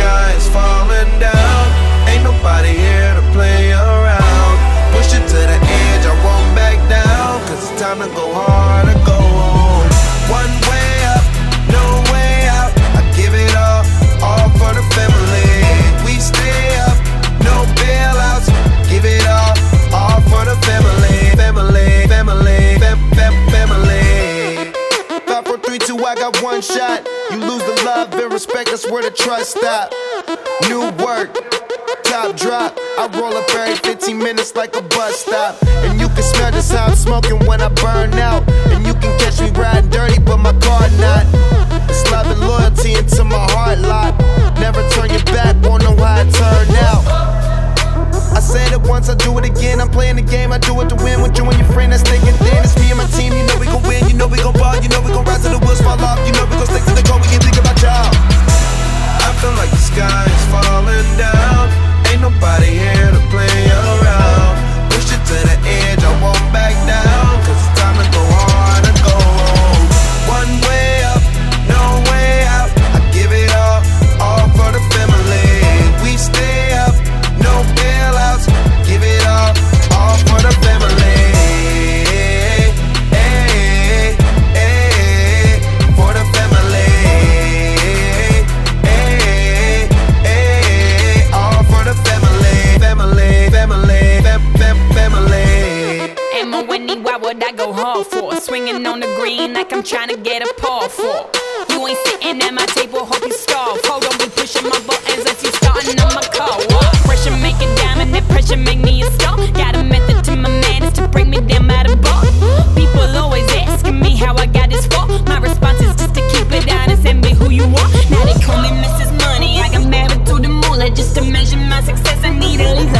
sky is falling down. Ain't nobody here got one shot. You lose the love and respect, that's where the trust stop. New work, top drop. I roll up every 15 minutes like a bus stop. And you can smell just how I'm smoking when I burn out. And you can catch me riding dirty, but my car not. It's love and loyalty into my heart lot. Never turn your back, won't know how it turned out. I said it once, I do it again. I'm playing the game, I do it to win. With you and your friend that's thinking thin. It's me and my team, you know we gon' win. You know we gon' ball, you know we gon' rise to the wheels swinging on the green like I'm trying to get a paw for. You ain't sitting at my table, hope you starve. Hold on, be pushing my buttons as you starting on my car. Pressure make a diamond, that pressure make me a star. Got a method to my madness to bring me down out of bar. People always asking me how I got this far. My response is just to keep it honest and be who you are. Now they call me Mrs. Money, I got married to the moolah. Just to measure my success, I need at least